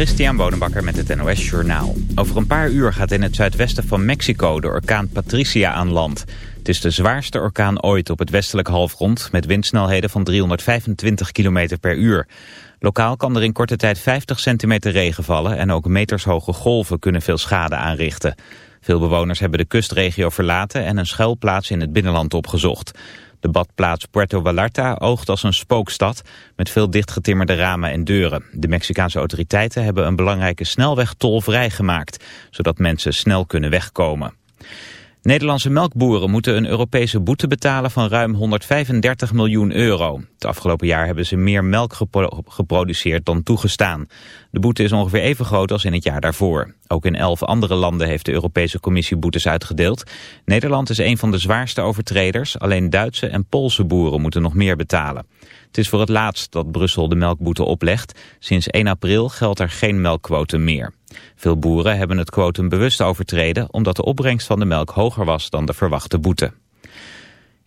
Christian Bonenbakker met het NOS Journaal. Over een paar uur gaat in het zuidwesten van Mexico de orkaan Patricia aan land. Het is de zwaarste orkaan ooit op het westelijke halfrond... met windsnelheden van 325 km per uur. Lokaal kan er in korte tijd 50 centimeter regen vallen... en ook metershoge golven kunnen veel schade aanrichten. Veel bewoners hebben de kustregio verlaten... en een schuilplaats in het binnenland opgezocht. De badplaats Puerto Vallarta oogt als een spookstad met veel dichtgetimmerde ramen en deuren. De Mexicaanse autoriteiten hebben een belangrijke snelweg tolvrij gemaakt, zodat mensen snel kunnen wegkomen. Nederlandse melkboeren moeten een Europese boete betalen van ruim 135 miljoen euro. Het afgelopen jaar hebben ze meer melk geproduceerd dan toegestaan. De boete is ongeveer even groot als in het jaar daarvoor. Ook in elf andere landen heeft de Europese Commissie boetes uitgedeeld. Nederland is een van de zwaarste overtreders. Alleen Duitse en Poolse boeren moeten nog meer betalen. Het is voor het laatst dat Brussel de melkboete oplegt. Sinds 1 april geldt er geen melkquotum meer. Veel boeren hebben het quotum bewust overtreden omdat de opbrengst van de melk hoger was dan de verwachte boete.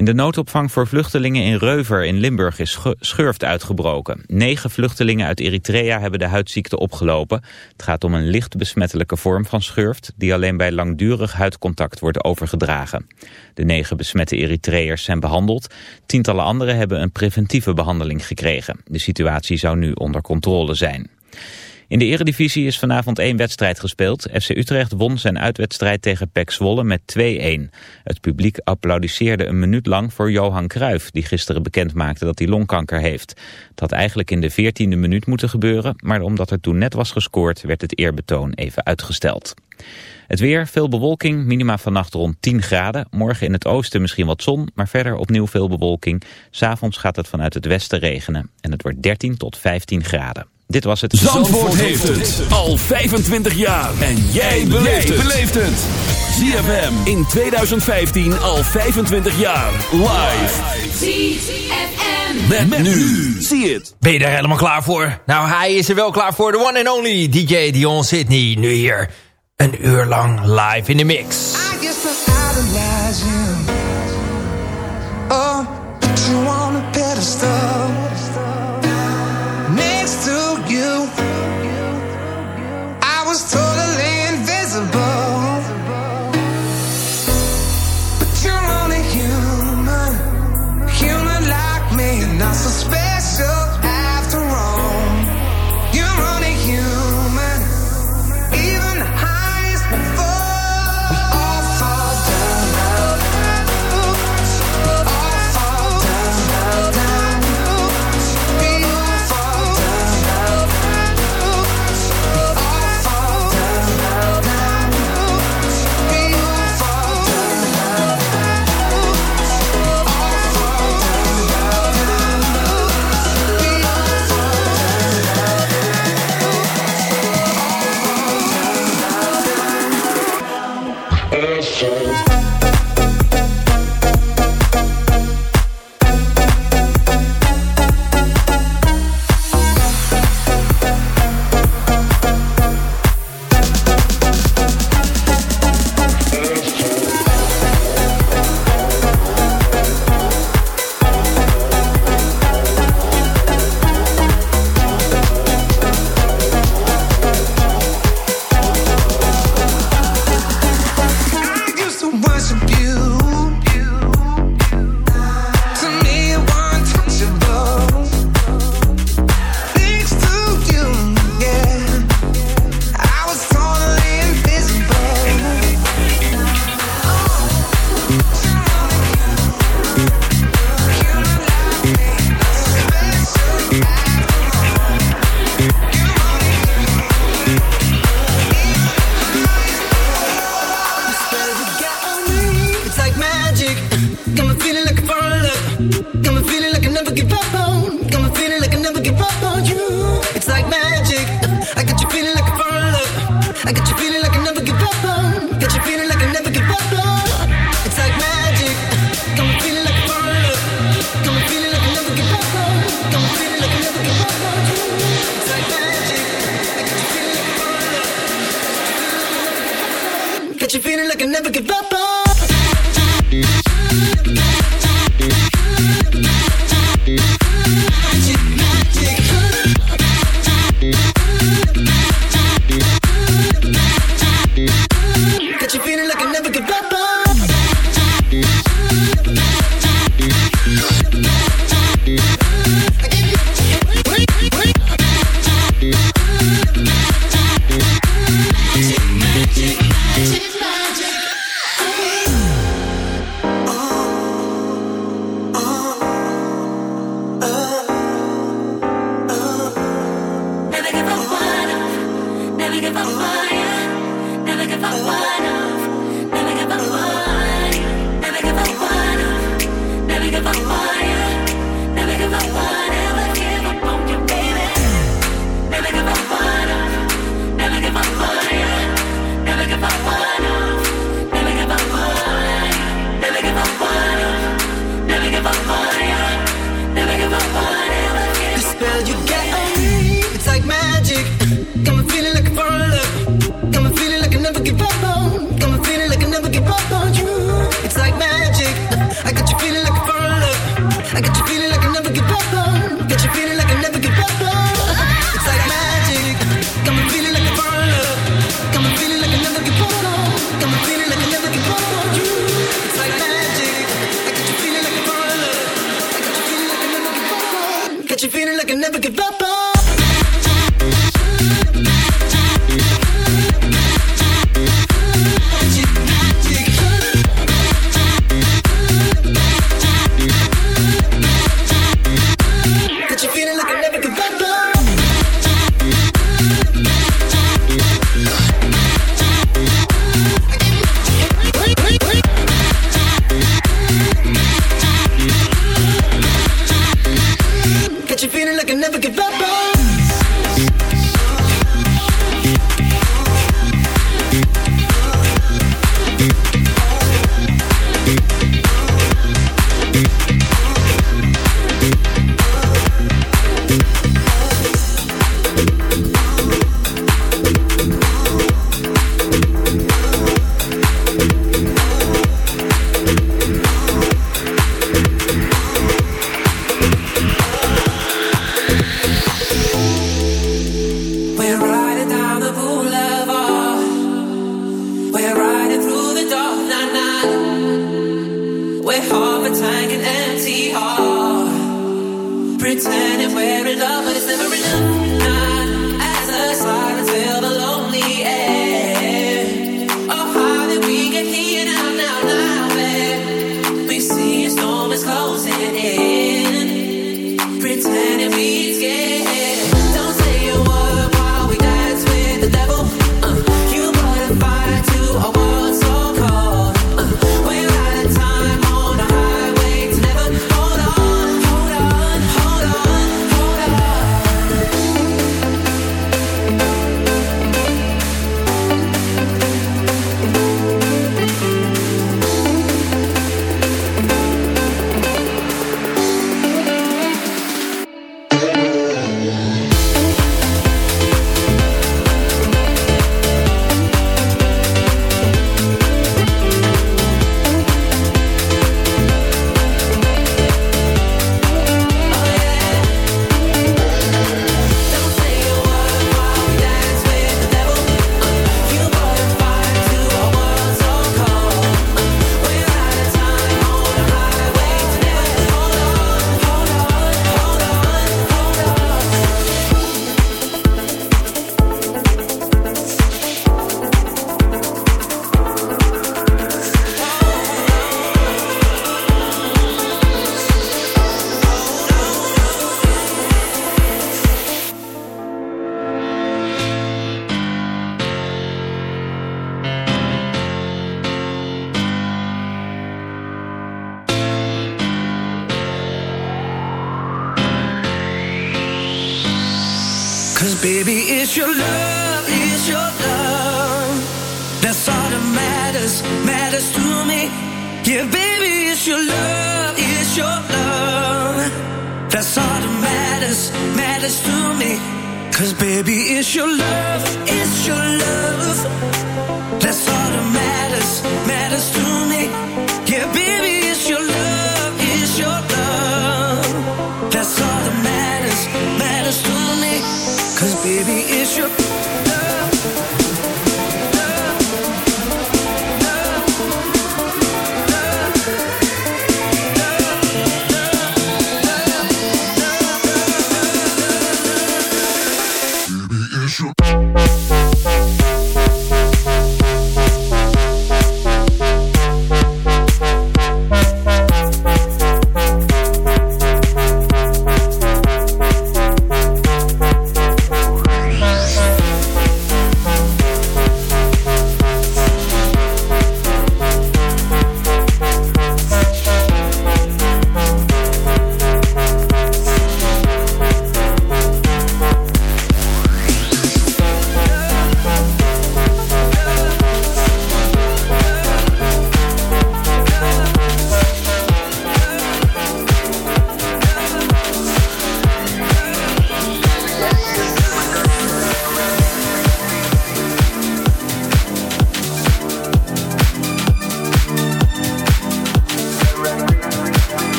In de noodopvang voor vluchtelingen in Reuver in Limburg is schurft uitgebroken. Negen vluchtelingen uit Eritrea hebben de huidziekte opgelopen. Het gaat om een licht besmettelijke vorm van schurft... die alleen bij langdurig huidcontact wordt overgedragen. De negen besmette Eritreërs zijn behandeld. Tientallen anderen hebben een preventieve behandeling gekregen. De situatie zou nu onder controle zijn. In de eredivisie is vanavond één wedstrijd gespeeld. FC Utrecht won zijn uitwedstrijd tegen PEC Zwolle met 2-1. Het publiek applaudisseerde een minuut lang voor Johan Cruijff... die gisteren bekend maakte dat hij longkanker heeft. Het had eigenlijk in de 14e minuut moeten gebeuren... maar omdat er toen net was gescoord werd het eerbetoon even uitgesteld. Het weer, veel bewolking, minima vannacht rond 10 graden. Morgen in het oosten misschien wat zon, maar verder opnieuw veel bewolking. S'avonds gaat het vanuit het westen regenen. En het wordt 13 tot 15 graden. Dit was het. Zandvoort, Zandvoort heeft het. al 25 jaar. En jij beleeft het. ZFM in 2015 al 25 jaar. Live. ZFM. Met, met nu. Zie het. Ben je er helemaal klaar voor? Nou, hij is er wel klaar voor. De one and only DJ Dion Sydney. Nu hier een uur lang live in de mix. I guess you. Oh, put you on a pedestal. We're half a tank and empty heart. Pretending we're in love, but it's never enough. Cause baby, it's your love, it's your love. That's all that matters, matters to me. Yeah, baby, it's your love, it's your love. That's all that matters, matters to me. Cause baby, it's your love, it's your love. That's all that matters, matters to me. Cause baby, it's your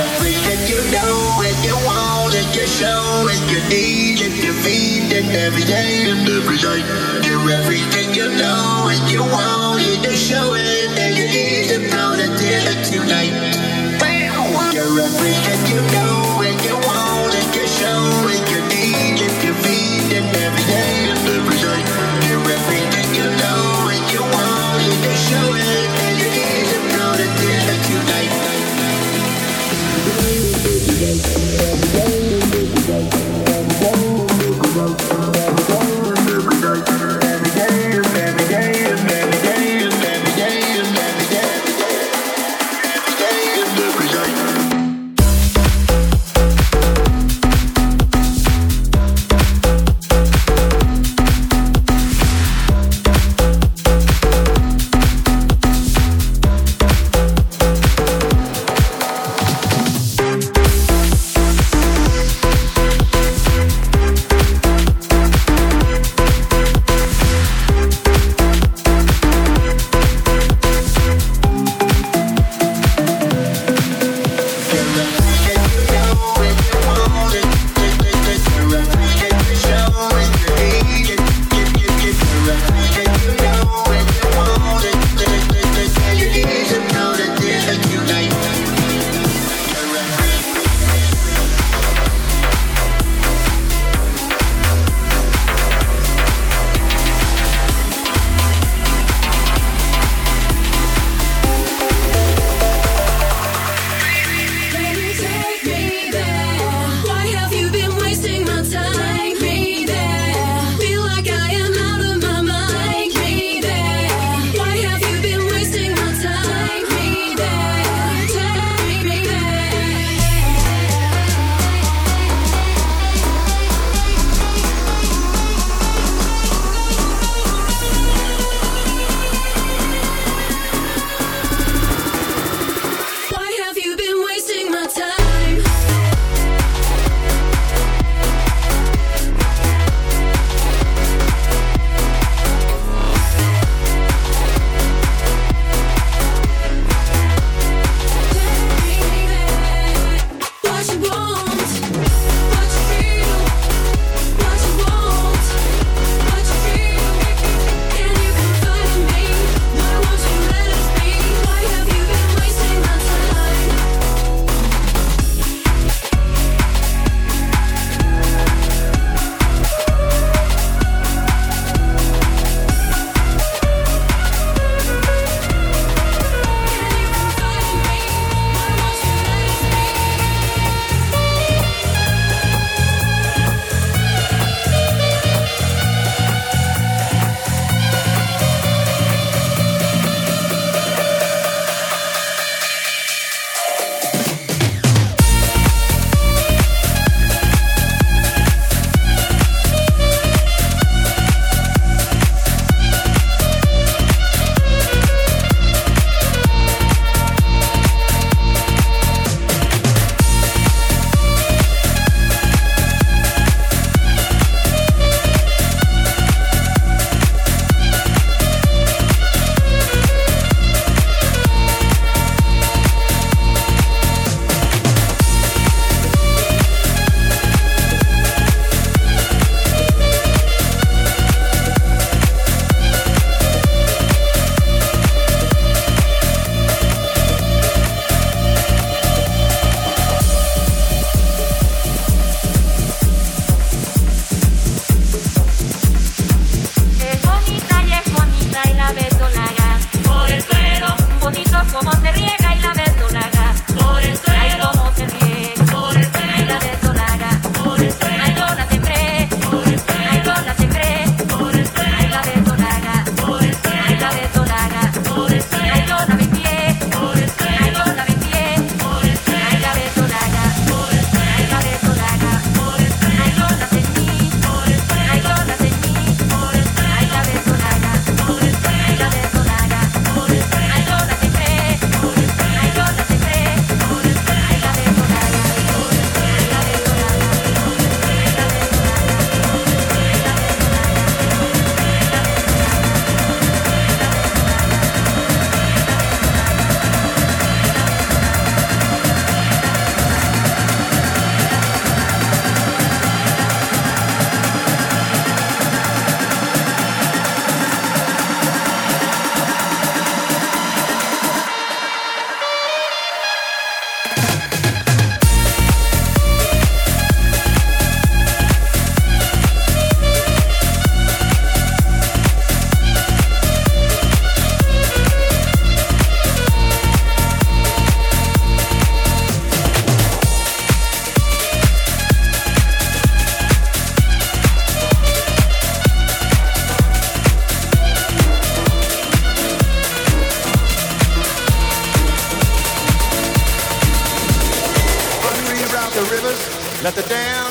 you know, that you want, that you show, that you need, that you feed, that every day and every night. You're everything you know, and you want, you show it, and you need to know that tonight. You're everything you know.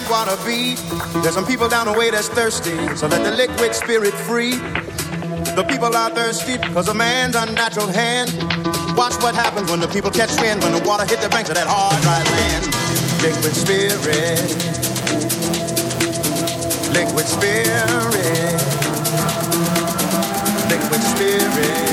Damned be. There's some people down the way that's thirsty, so let the liquid spirit free. The people are thirsty because of man's unnatural hand. Watch what happens when the people catch wind, when the water hit the banks of that hard, dry land. Liquid spirit. Liquid spirit. Liquid spirit.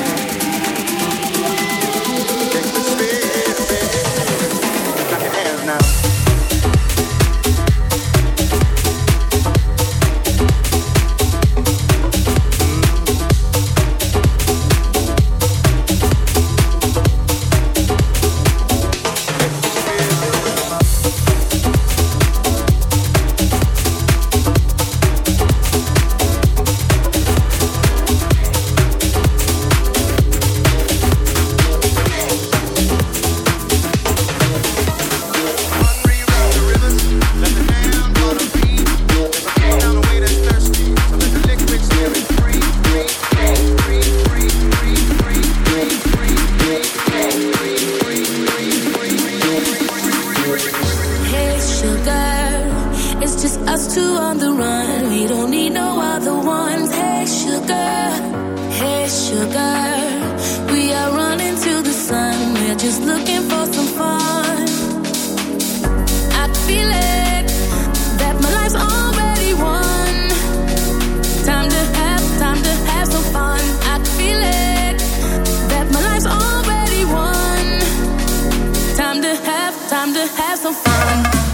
have some fun.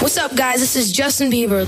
What's up, guys? This is Justin Bieber.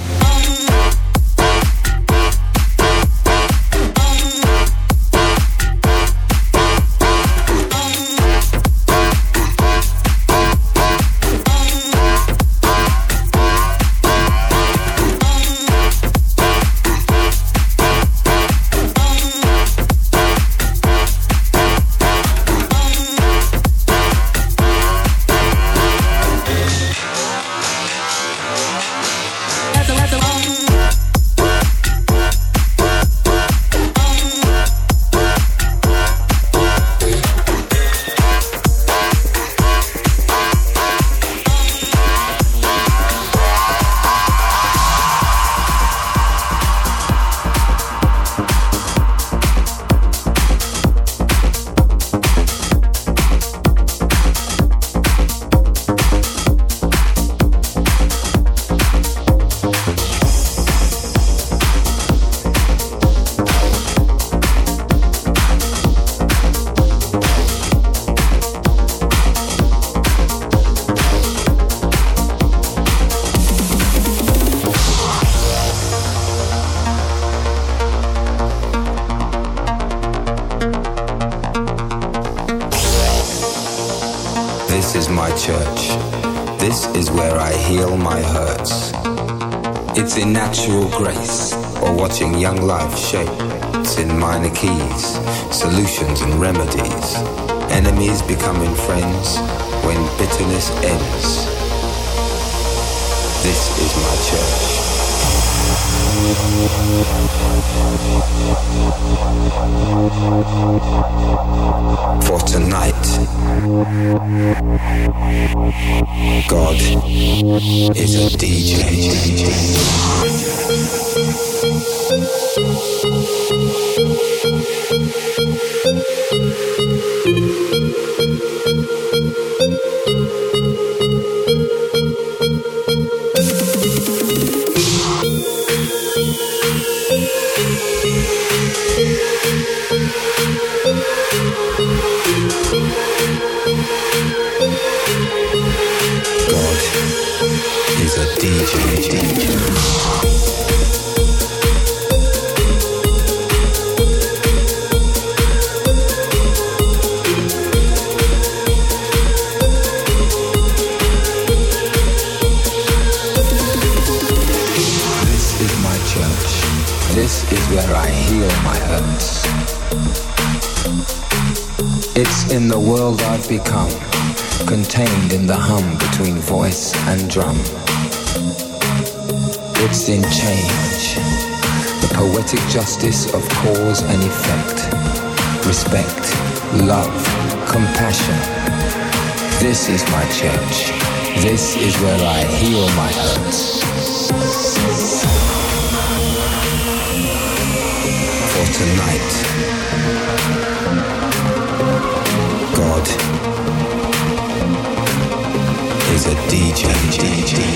solutions and remedies. Enemies becoming friends when bitterness ends. This is my church. For tonight, God is a DJ. Thank you. Become, contained in the hum between voice and drum. It's in change, the poetic justice of cause and effect, respect, love, compassion. This is my church. This is where I heal my hurts. For tonight. always a DJ. DJ.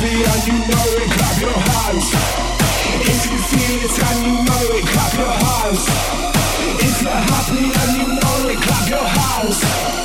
atmosphere and you know it, clap your hands. If you feel it and you know it, clap your hands. If you're happy and you know it, clap your hands.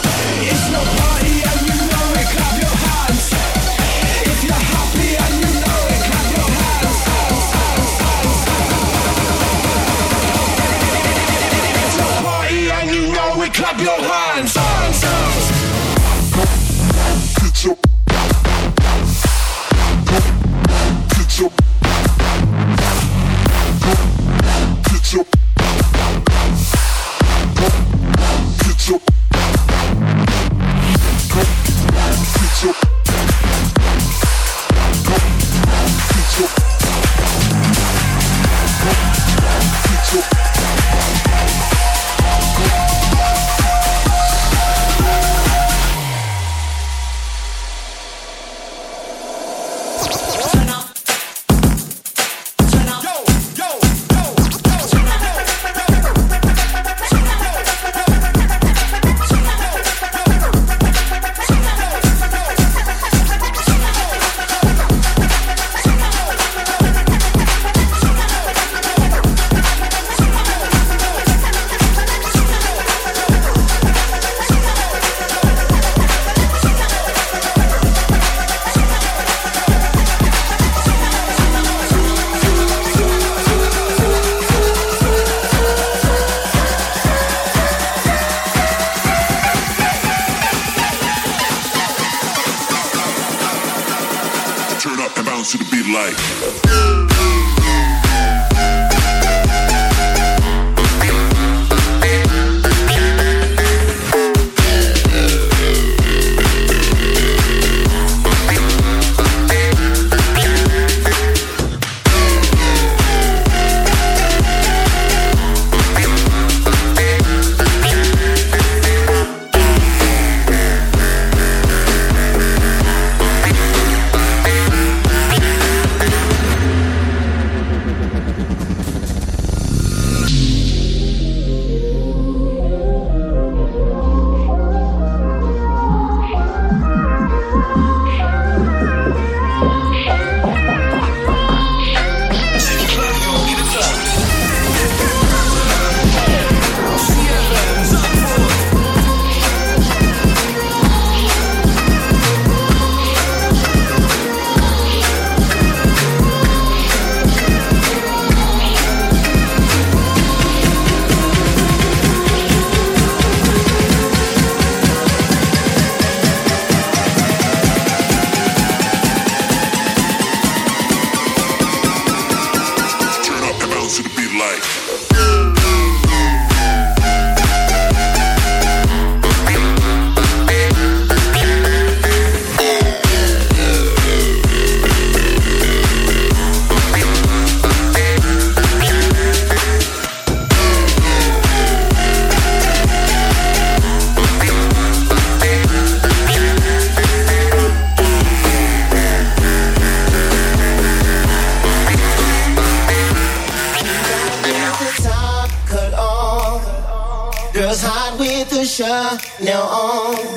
now on.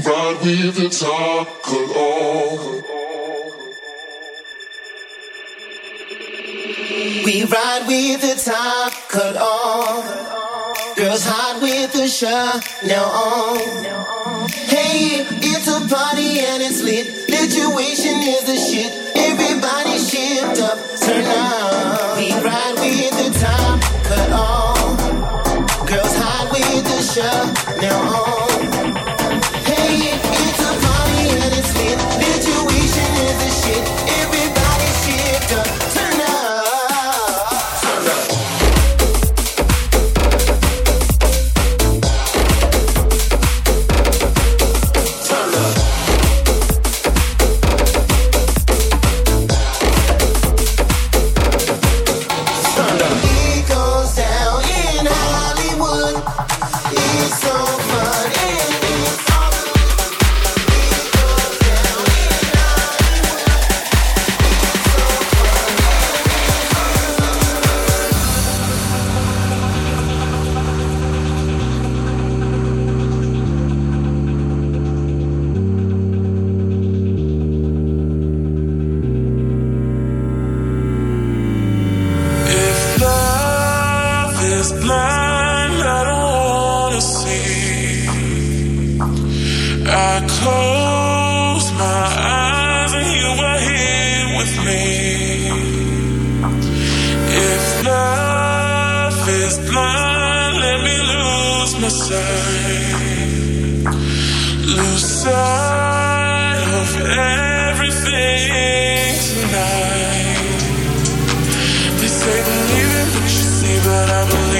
ride with the tackle on. We ride with the top cut off. Girls hot with the Chanel on. Hey, it's a party and it's lit. Situation is the shit. Everybody shift up, turn up. We ride with the top cut off. Girls hot with the Chanel on.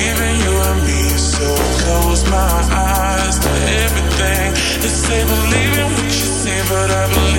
Baby, you and me so close. My eyes to everything. They say believe in what you say, but I believe.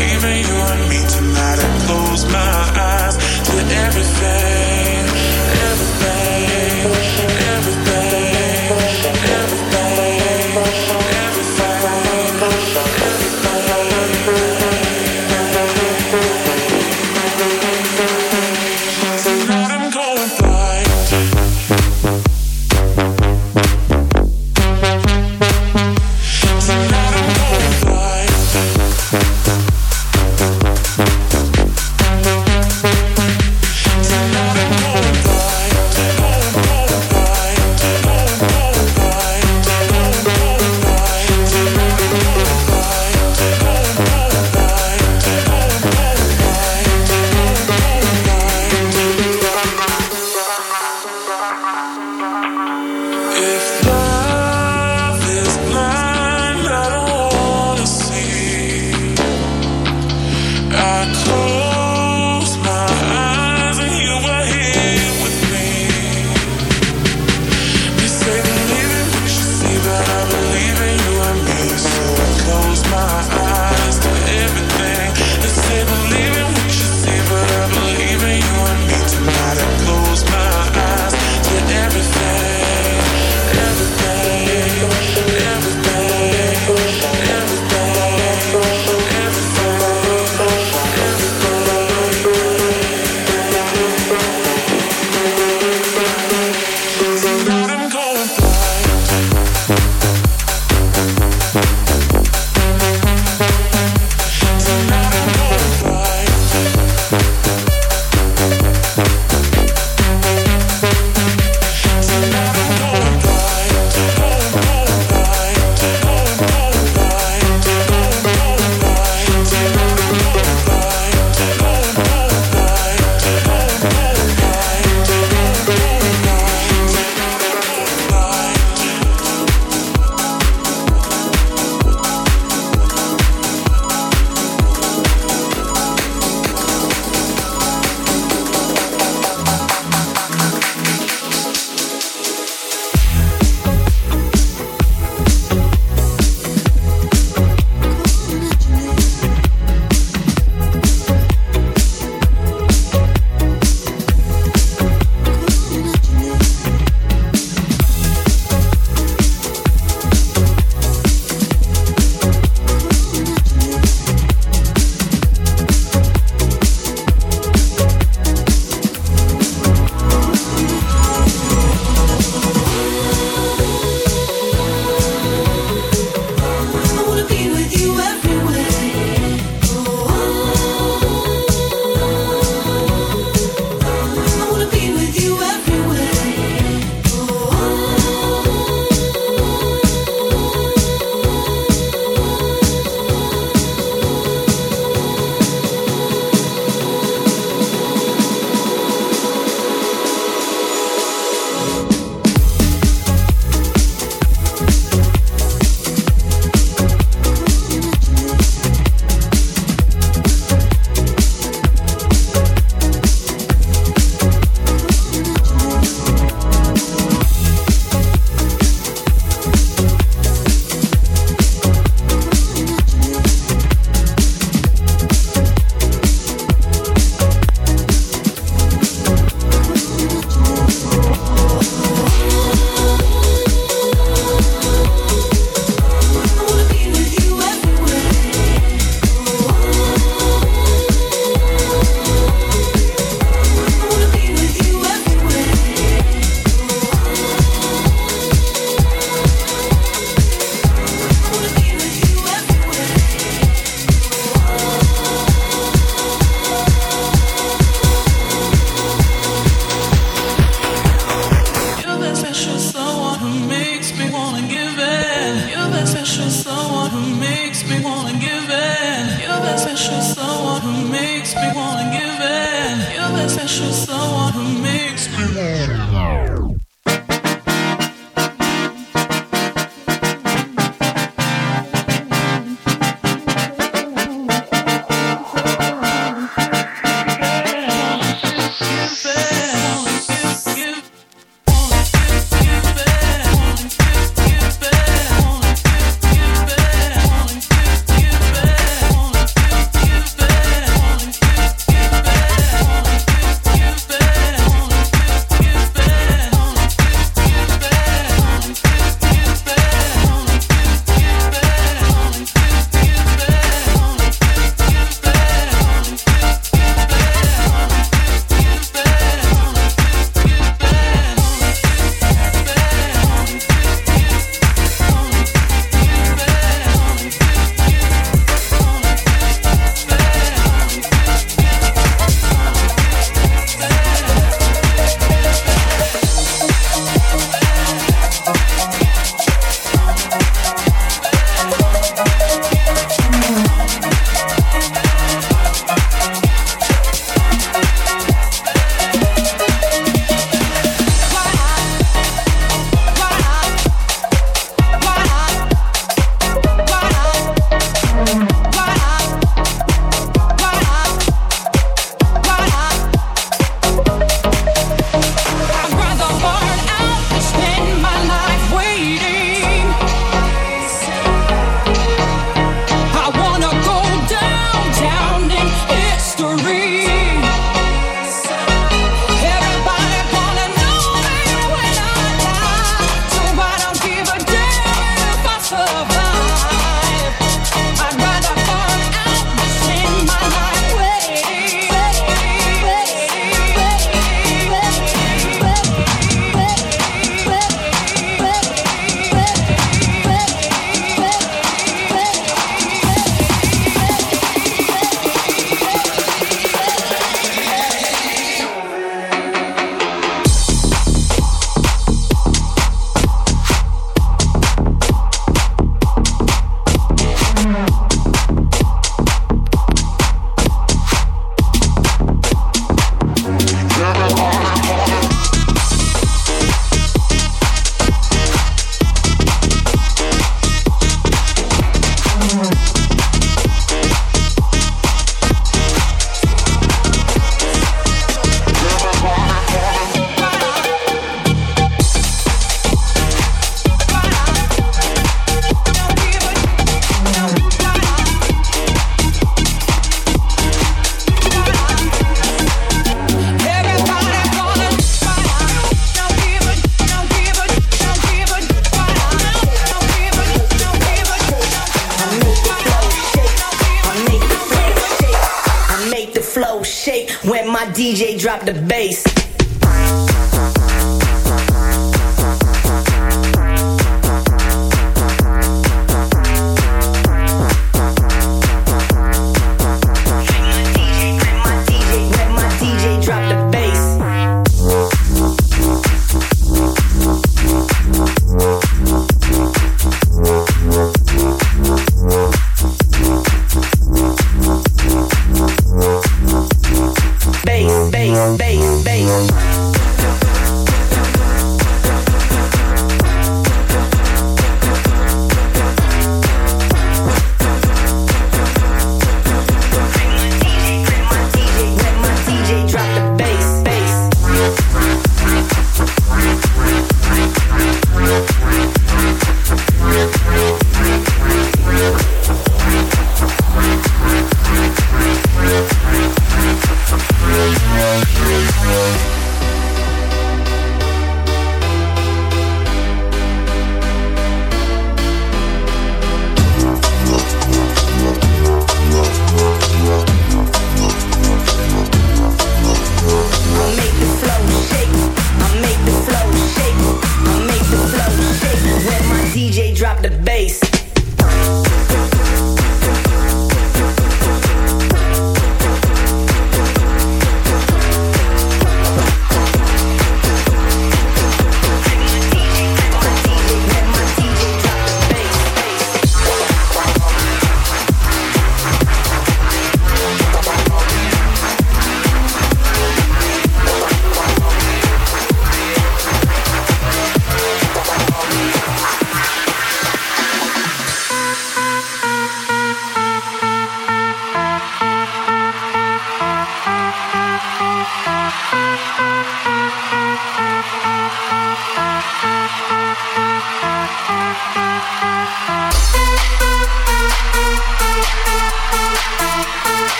The bass.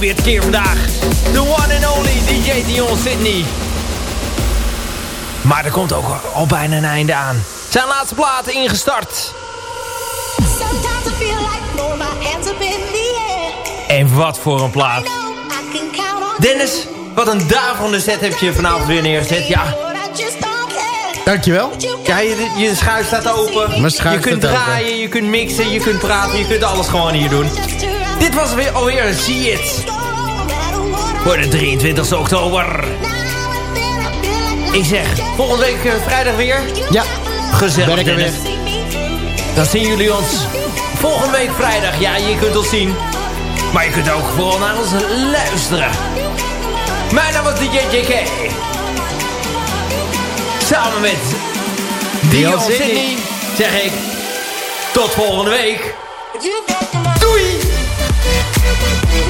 Weer keer vandaag. The one and only DJ Dion Sydney. Maar er komt ook al bijna een einde aan. Zijn laatste plaat ingestart. En wat voor een plaat. Dennis, wat een daverende set heb je vanavond weer neergezet. Ja, Dankjewel. ja je, je schuif staat open. Mijn schuif je kunt staat open. draaien, je kunt mixen, je kunt praten, je kunt alles gewoon hier doen. Dit was weer alweer een See It. Voor de 23 oktober. Ik zeg, volgende week eh, vrijdag weer. Ja, Gezellig, ben ik er Dennis. Dan zien jullie ons volgende week vrijdag. Ja, je kunt ons zien. Maar je kunt ook vooral naar ons luisteren. Mijn naam was DJ JK. Samen met Dion Dion. Sydney zeg ik tot volgende week. Doei! Thank